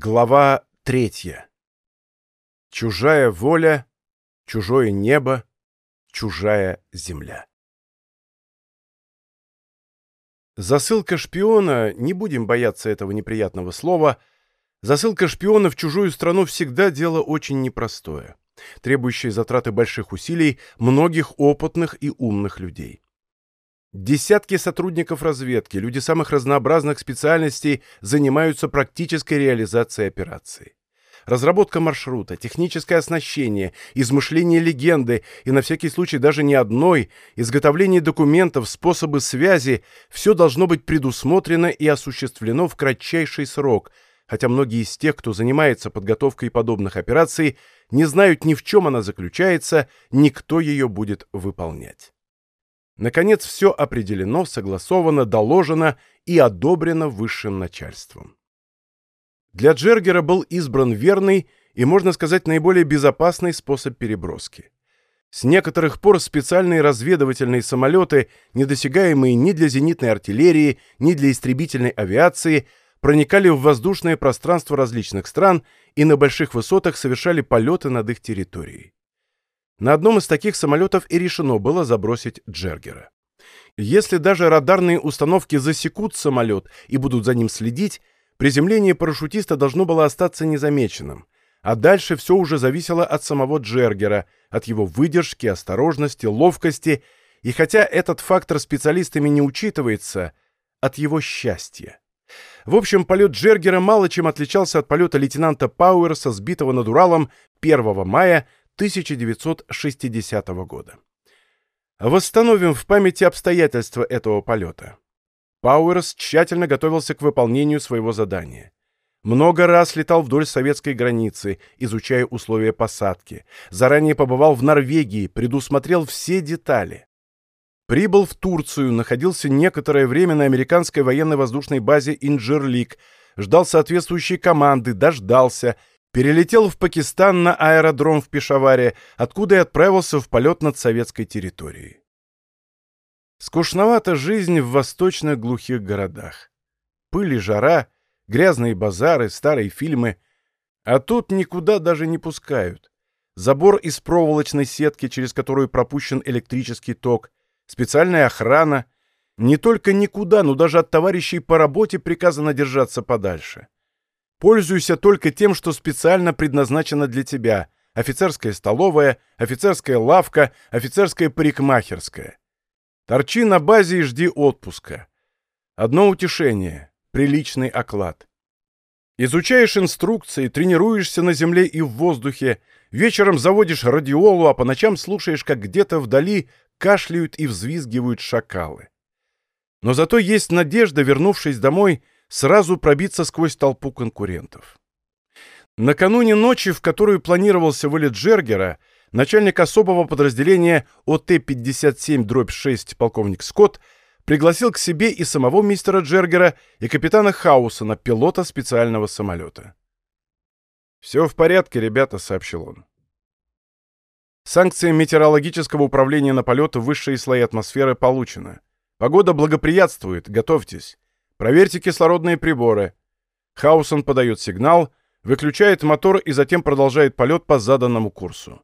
Глава третья. Чужая воля, чужое небо, чужая земля. Засылка шпиона, не будем бояться этого неприятного слова, засылка шпиона в чужую страну всегда дело очень непростое, требующее затраты больших усилий многих опытных и умных людей. Десятки сотрудников разведки, люди самых разнообразных специальностей занимаются практической реализацией операции. Разработка маршрута, техническое оснащение, измышление легенды и на всякий случай даже не одной, изготовление документов, способы связи – все должно быть предусмотрено и осуществлено в кратчайший срок, хотя многие из тех, кто занимается подготовкой подобных операций, не знают ни в чем она заключается, ни кто ее будет выполнять. Наконец, все определено, согласовано, доложено и одобрено высшим начальством. Для Джергера был избран верный и, можно сказать, наиболее безопасный способ переброски. С некоторых пор специальные разведывательные самолеты, недосягаемые ни для зенитной артиллерии, ни для истребительной авиации, проникали в воздушное пространство различных стран и на больших высотах совершали полеты над их территорией. На одном из таких самолетов и решено было забросить Джергера. Если даже радарные установки засекут самолет и будут за ним следить, приземление парашютиста должно было остаться незамеченным, а дальше все уже зависело от самого Джергера, от его выдержки, осторожности, ловкости, и хотя этот фактор специалистами не учитывается, от его счастья. В общем, полет Джергера мало чем отличался от полета лейтенанта Пауэрса, сбитого над Уралом 1 мая 1960 года. Восстановим в памяти обстоятельства этого полета. Пауэрс тщательно готовился к выполнению своего задания. Много раз летал вдоль советской границы, изучая условия посадки. Заранее побывал в Норвегии, предусмотрел все детали. Прибыл в Турцию, находился некоторое время на американской военно-воздушной базе Инджерлик, ждал соответствующей команды, дождался, перелетел в Пакистан на аэродром в Пешаваре, откуда и отправился в полет над советской территорией. Скучновата жизнь в восточных глухих городах. Пыль и жара, грязные базары, старые фильмы. А тут никуда даже не пускают. Забор из проволочной сетки, через которую пропущен электрический ток, специальная охрана. Не только никуда, но даже от товарищей по работе приказано держаться подальше. Пользуйся только тем, что специально предназначено для тебя. Офицерская столовая, офицерская лавка, офицерская парикмахерская. Торчи на базе и жди отпуска. Одно утешение — приличный оклад. Изучаешь инструкции, тренируешься на земле и в воздухе, вечером заводишь радиолу, а по ночам слушаешь, как где-то вдали кашляют и взвизгивают шакалы. Но зато есть надежда, вернувшись домой, — сразу пробиться сквозь толпу конкурентов. Накануне ночи, в которую планировался вылет Джергера, начальник особого подразделения ОТ-57-6 полковник Скотт пригласил к себе и самого мистера Джергера, и капитана Хаусона, пилота специального самолета. «Все в порядке, ребята», — сообщил он. Санкция метеорологического управления на полет в высшие слои атмосферы получена. Погода благоприятствует, готовьтесь. Проверьте кислородные приборы. Хаусон подает сигнал, выключает мотор и затем продолжает полет по заданному курсу.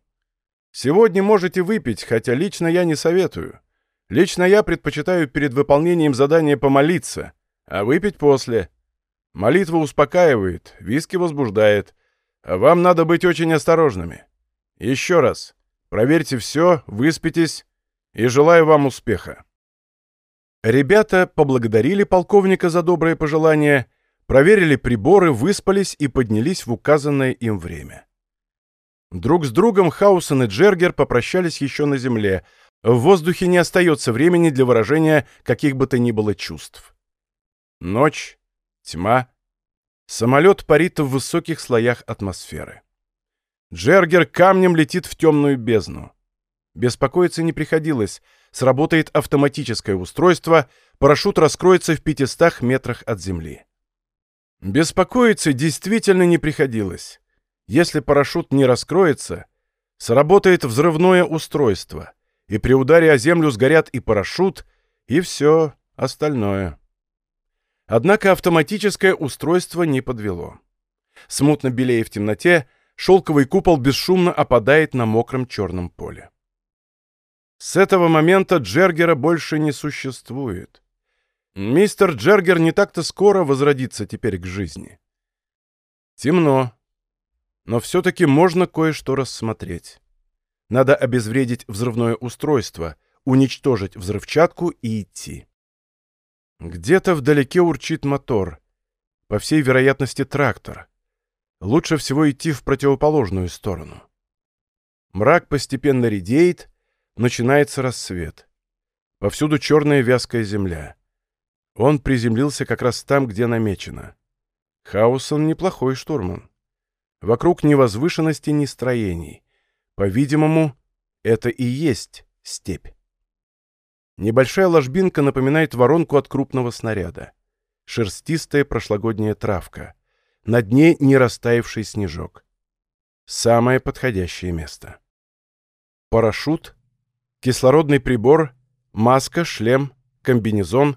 Сегодня можете выпить, хотя лично я не советую. Лично я предпочитаю перед выполнением задания помолиться, а выпить после. Молитва успокаивает, виски возбуждает. А вам надо быть очень осторожными. Еще раз, проверьте все, выспитесь и желаю вам успеха. Ребята поблагодарили полковника за доброе пожелание, проверили приборы, выспались и поднялись в указанное им время. Друг с другом Хаусон и Джергер попрощались еще на земле. В воздухе не остается времени для выражения каких бы то ни было чувств. Ночь, тьма. Самолет парит в высоких слоях атмосферы. Джергер камнем летит в темную бездну. Беспокоиться не приходилось — сработает автоматическое устройство, парашют раскроется в 500 метрах от земли. Беспокоиться действительно не приходилось. Если парашют не раскроется, сработает взрывное устройство, и при ударе о землю сгорят и парашют, и все остальное. Однако автоматическое устройство не подвело. Смутно белее в темноте, шелковый купол бесшумно опадает на мокром черном поле. С этого момента Джергера больше не существует. Мистер Джергер не так-то скоро возродится теперь к жизни. Темно, но все-таки можно кое-что рассмотреть. Надо обезвредить взрывное устройство, уничтожить взрывчатку и идти. Где-то вдалеке урчит мотор. По всей вероятности трактор. Лучше всего идти в противоположную сторону. Мрак постепенно редеет, начинается рассвет. Повсюду черная вязкая земля. Он приземлился как раз там, где намечено. Хаусон неплохой штурман. Вокруг ни возвышенности, ни строений. По-видимому, это и есть степь. Небольшая ложбинка напоминает воронку от крупного снаряда. Шерстистая прошлогодняя травка. На дне не растаявший снежок. Самое подходящее место. Парашют, кислородный прибор, маска, шлем, комбинезон,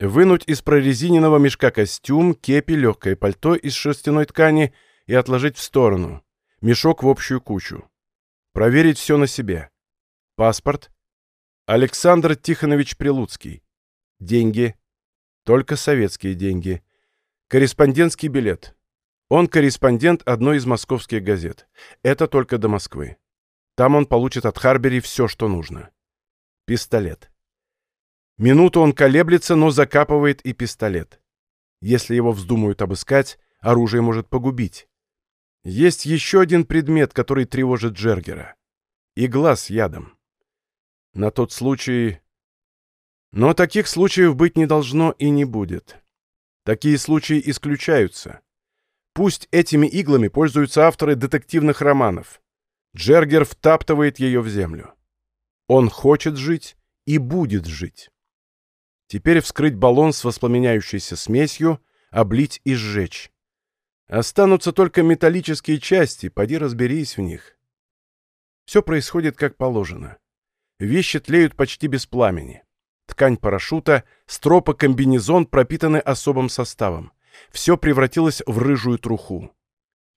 вынуть из прорезиненного мешка костюм, кепи, легкое пальто из шерстяной ткани и отложить в сторону. Мешок в общую кучу. Проверить все на себе. Паспорт. Александр Тихонович Прилуцкий. Деньги. Только советские деньги. Корреспондентский билет. Он корреспондент одной из московских газет. Это только до Москвы. Там он получит от Харбери все, что нужно. Пистолет. Минуту он колеблется, но закапывает и пистолет. Если его вздумают обыскать, оружие может погубить. Есть еще один предмет, который тревожит Джергера. Игла с ядом. На тот случай... Но таких случаев быть не должно и не будет. Такие случаи исключаются. Пусть этими иглами пользуются авторы детективных романов. Джергер втаптывает ее в землю. Он хочет жить и будет жить. Теперь вскрыть баллон с воспламеняющейся смесью, облить и сжечь. Останутся только металлические части, поди разберись в них. Все происходит как положено. Вещи тлеют почти без пламени. Ткань парашюта, стропа, комбинезон пропитаны особым составом. Все превратилось в рыжую труху.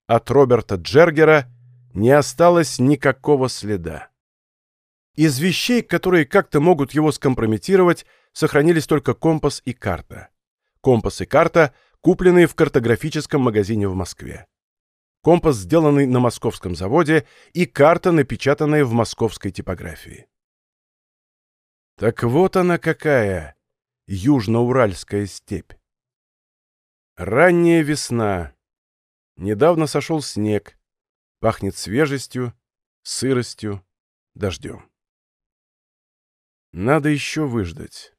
От Роберта Джергера не осталось никакого следа. Из вещей, которые как-то могут его скомпрометировать, сохранились только компас и карта. Компас и карта купленные в картографическом магазине в Москве. Компас, сделанный на московском заводе, и карта, напечатанная в московской типографии. Так вот она какая, южноуральская степь. Ранняя весна. Недавно сошел снег. Пахнет свежестью, сыростью, дождем. Надо еще выждать.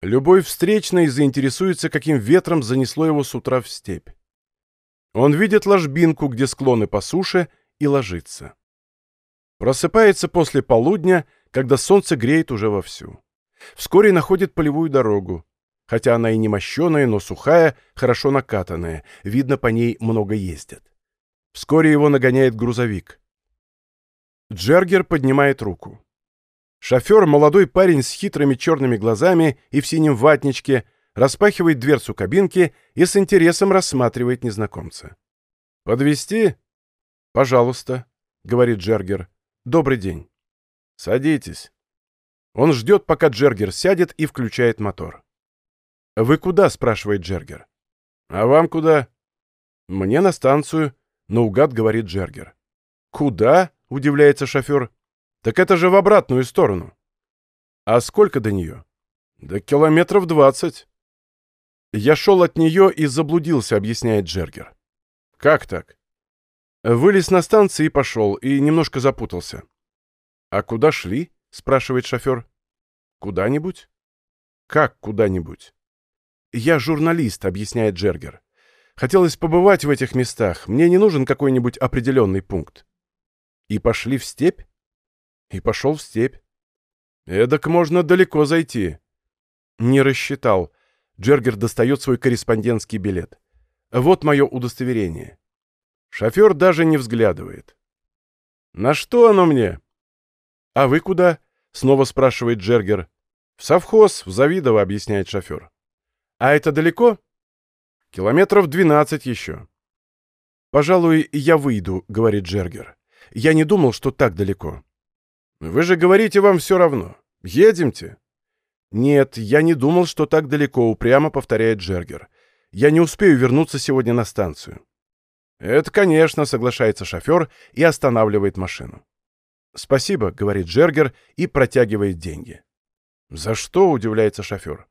Любой встречный заинтересуется, каким ветром занесло его с утра в степь. Он видит ложбинку, где склоны по суше, и ложится. Просыпается после полудня, когда солнце греет уже вовсю. Вскоре находит полевую дорогу. Хотя она и не мощеная, но сухая, хорошо накатанная, видно, по ней много ездят. Вскоре его нагоняет грузовик. Джергер поднимает руку. Шофер, молодой парень с хитрыми черными глазами и в синем ватничке, распахивает дверцу кабинки и с интересом рассматривает незнакомца. Подвести? «Пожалуйста», — говорит Джергер. «Добрый день». «Садитесь». Он ждет, пока Джергер сядет и включает мотор. «Вы куда?» — спрашивает Джергер. «А вам куда?» «Мне на станцию», — наугад говорит Джергер. «Куда?» — удивляется шофер. Так это же в обратную сторону. А сколько до нее? Да километров двадцать. Я шел от нее и заблудился, объясняет Джергер. Как так? Вылез на станции и пошел, и немножко запутался. А куда шли? спрашивает шофер. Куда-нибудь? Как куда-нибудь? Я журналист, объясняет Джергер. Хотелось побывать в этих местах. Мне не нужен какой-нибудь определенный пункт. И пошли в степь? и пошел в степь. Эдак можно далеко зайти. Не рассчитал. Джергер достает свой корреспондентский билет. Вот мое удостоверение. Шофер даже не взглядывает. «На что оно мне?» «А вы куда?» — снова спрашивает Джергер. «В совхоз, в Завидово», — объясняет шофер. «А это далеко?» «Километров двенадцать еще». «Пожалуй, я выйду», — говорит Джергер. «Я не думал, что так далеко». «Вы же говорите, вам все равно. Едемте». «Нет, я не думал, что так далеко», — упрямо повторяет Джергер. «Я не успею вернуться сегодня на станцию». «Это, конечно», — соглашается шофер и останавливает машину. «Спасибо», — говорит Джергер и протягивает деньги. «За что?» — удивляется шофер.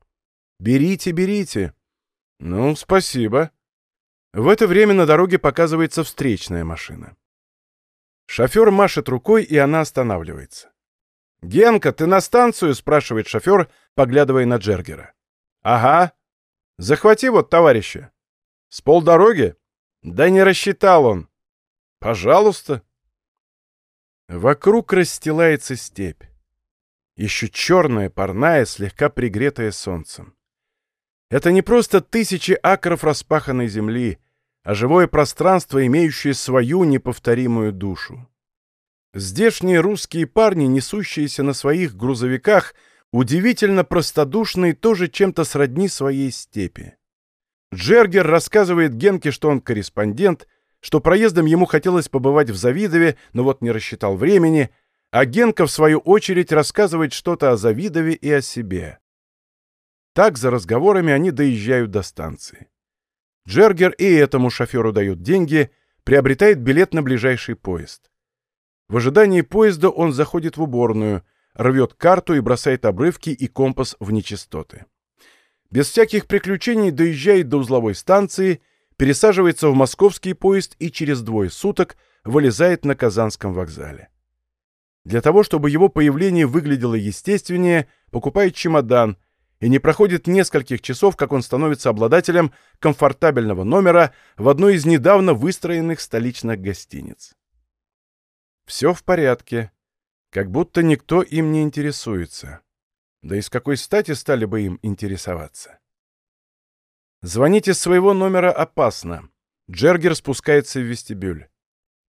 «Берите, берите». «Ну, спасибо». В это время на дороге показывается встречная машина. Шофер машет рукой, и она останавливается. «Генка, ты на станцию?» — спрашивает шофер, поглядывая на Джергера. «Ага. Захвати вот товарища». «С полдороги?» «Да не рассчитал он». «Пожалуйста». Вокруг расстилается степь. Еще черная, парная, слегка пригретая солнцем. Это не просто тысячи акров распаханной земли, а живое пространство, имеющее свою неповторимую душу. Здешние русские парни, несущиеся на своих грузовиках, удивительно простодушные, тоже чем-то сродни своей степи. Джергер рассказывает Генке, что он корреспондент, что проездом ему хотелось побывать в Завидове, но вот не рассчитал времени, а Генка, в свою очередь, рассказывает что-то о Завидове и о себе. Так, за разговорами, они доезжают до станции. Джергер и этому шоферу дают деньги, приобретает билет на ближайший поезд. В ожидании поезда он заходит в уборную, рвет карту и бросает обрывки и компас в нечистоты. Без всяких приключений доезжает до узловой станции, пересаживается в московский поезд и через двое суток вылезает на Казанском вокзале. Для того, чтобы его появление выглядело естественнее, покупает чемодан – и не проходит нескольких часов, как он становится обладателем комфортабельного номера в одной из недавно выстроенных столичных гостиниц. Все в порядке, как будто никто им не интересуется. Да и с какой стати стали бы им интересоваться? Звонить из своего номера опасно. Джергер спускается в вестибюль.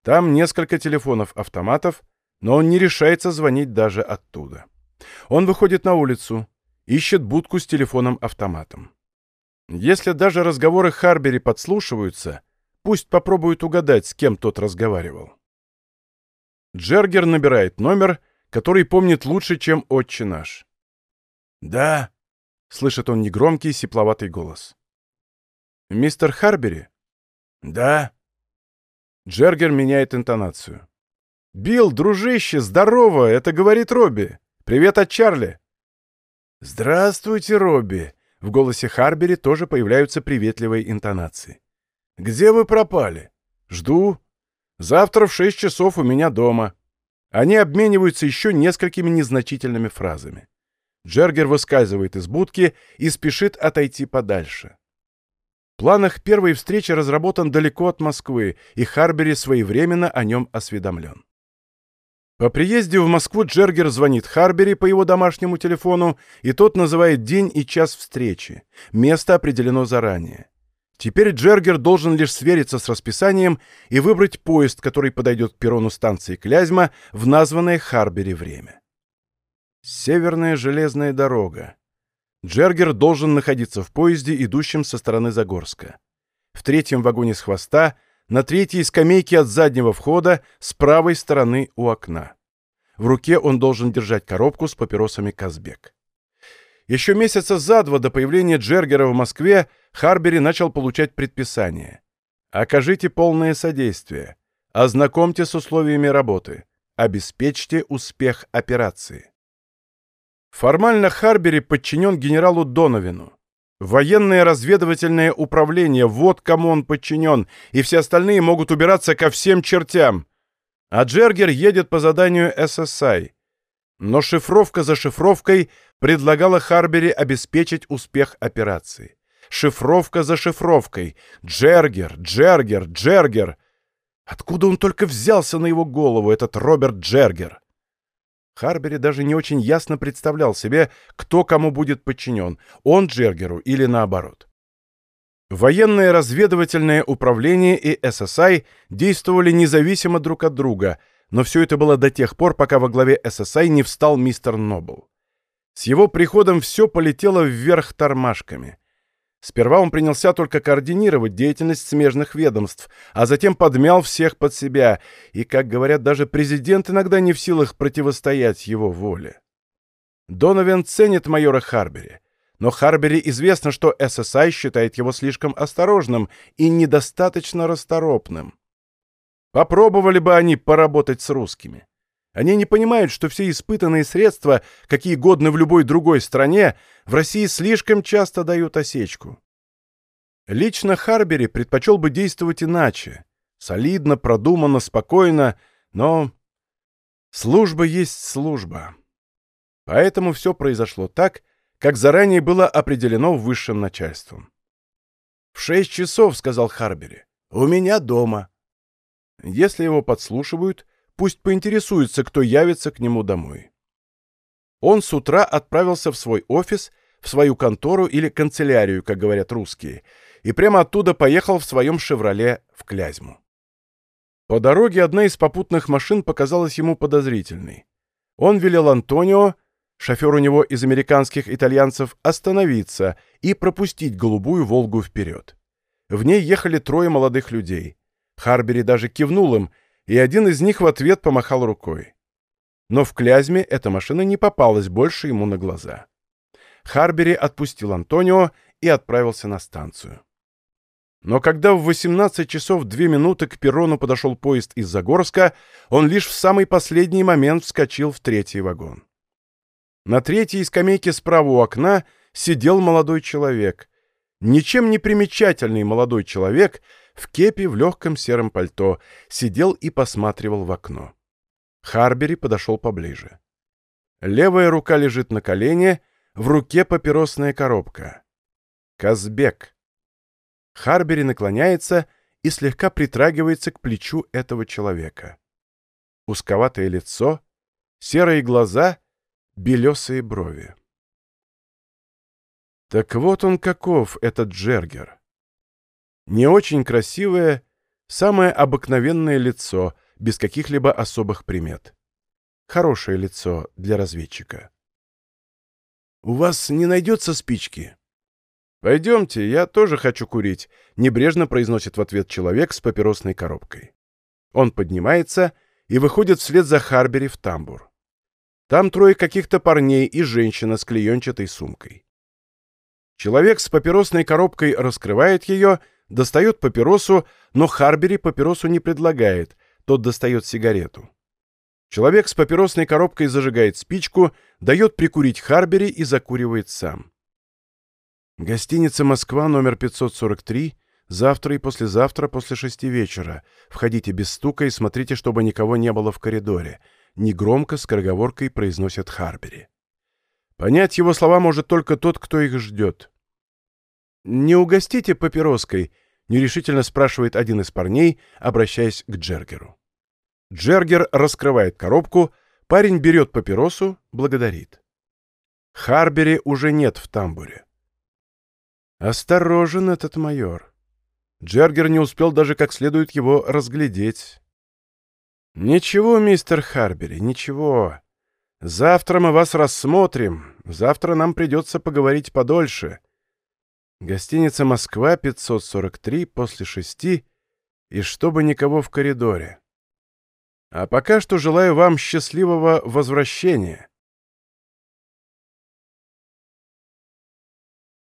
Там несколько телефонов-автоматов, но он не решается звонить даже оттуда. Он выходит на улицу, ищет будку с телефоном-автоматом. Если даже разговоры Харбери подслушиваются, пусть попробуют угадать, с кем тот разговаривал. Джергер набирает номер, который помнит лучше, чем «Отче наш». «Да», — слышит он негромкий, сипловатый голос. «Мистер Харбери?» «Да». Джергер меняет интонацию. «Билл, дружище, здорово! Это говорит Робби. Привет от Чарли!» «Здравствуйте, Робби!» В голосе Харбери тоже появляются приветливые интонации. «Где вы пропали?» «Жду. Завтра в шесть часов у меня дома». Они обмениваются еще несколькими незначительными фразами. Джергер выскальзывает из будки и спешит отойти подальше. В планах первой встречи разработан далеко от Москвы, и Харбери своевременно о нем осведомлен. По приезде в Москву Джергер звонит Харбери по его домашнему телефону, и тот называет день и час встречи. Место определено заранее. Теперь Джергер должен лишь свериться с расписанием и выбрать поезд, который подойдет к перрону станции Клязьма в названное Харбери время. Северная железная дорога. Джергер должен находиться в поезде, идущем со стороны Загорска. В третьем вагоне с хвоста – на третьей скамейке от заднего входа с правой стороны у окна. В руке он должен держать коробку с папиросами «Казбек». Еще месяца за два до появления Джергера в Москве Харбери начал получать предписания. «Окажите полное содействие. Ознакомьте с условиями работы. Обеспечьте успех операции». Формально Харбери подчинен генералу Доновину. Военное разведывательное управление, вот кому он подчинен, и все остальные могут убираться ко всем чертям. А Джергер едет по заданию ССАИ. Но шифровка за шифровкой предлагала Харбери обеспечить успех операции. Шифровка за шифровкой. Джергер, Джергер, Джергер. Откуда он только взялся на его голову, этот Роберт Джергер? Харбери даже не очень ясно представлял себе, кто кому будет подчинен, он Джергеру или наоборот. Военное разведывательное управление и ССАИ действовали независимо друг от друга, но все это было до тех пор, пока во главе ССАИ не встал мистер Нобл. С его приходом все полетело вверх тормашками. Сперва он принялся только координировать деятельность смежных ведомств, а затем подмял всех под себя, и, как говорят, даже президент иногда не в силах противостоять его воле. Доновен ценит майора Харбери, но Харбери известно, что ССА считает его слишком осторожным и недостаточно расторопным. Попробовали бы они поработать с русскими. Они не понимают, что все испытанные средства, какие годны в любой другой стране, в России слишком часто дают осечку. Лично Харбери предпочел бы действовать иначе. Солидно, продуманно, спокойно, но... Служба есть служба. Поэтому все произошло так, как заранее было определено высшим начальством. «В шесть часов», — сказал Харбери, — «у меня дома». Если его подслушивают, Пусть поинтересуется, кто явится к нему домой. Он с утра отправился в свой офис, в свою контору или канцелярию, как говорят русские, и прямо оттуда поехал в своем «Шевроле» в Клязьму. По дороге одна из попутных машин показалась ему подозрительной. Он велел Антонио, шофер у него из американских итальянцев, остановиться и пропустить голубую «Волгу» вперед. В ней ехали трое молодых людей. Харбери даже кивнул им, и один из них в ответ помахал рукой. Но в Клязьме эта машина не попалась больше ему на глаза. Харбери отпустил Антонио и отправился на станцию. Но когда в 18 часов 2 минуты к перрону подошел поезд из Загорска, он лишь в самый последний момент вскочил в третий вагон. На третьей скамейке справа у окна сидел молодой человек. Ничем не примечательный молодой человек — в кепе в легком сером пальто, сидел и посматривал в окно. Харбери подошел поближе. Левая рука лежит на колене, в руке папиросная коробка. Казбек. Харбери наклоняется и слегка притрагивается к плечу этого человека. Узковатое лицо, серые глаза, белесые брови. Так вот он каков, этот Джергер. Не очень красивое, самое обыкновенное лицо, без каких-либо особых примет. Хорошее лицо для разведчика. «У вас не найдется спички?» «Пойдемте, я тоже хочу курить», — небрежно произносит в ответ человек с папиросной коробкой. Он поднимается и выходит вслед за Харбери в тамбур. Там трое каких-то парней и женщина с клеенчатой сумкой. Человек с папиросной коробкой раскрывает ее Достает папиросу, но Харбери папиросу не предлагает, тот достает сигарету. Человек с папиросной коробкой зажигает спичку, дает прикурить Харбери и закуривает сам. Гостиница «Москва», номер 543, завтра и послезавтра после шести вечера. Входите без стука и смотрите, чтобы никого не было в коридоре. Негромко, скороговоркой произносит Харбери. Понять его слова может только тот, кто их ждет. «Не угостите папироской», — нерешительно спрашивает один из парней, обращаясь к Джергеру. Джергер раскрывает коробку, парень берет папиросу, благодарит. Харбери уже нет в тамбуре. Осторожен этот майор. Джергер не успел даже как следует его разглядеть. «Ничего, мистер Харбери, ничего. Завтра мы вас рассмотрим. Завтра нам придется поговорить подольше. Гостиница «Москва», 543, после шести, и чтобы никого в коридоре. А пока что желаю вам счастливого возвращения.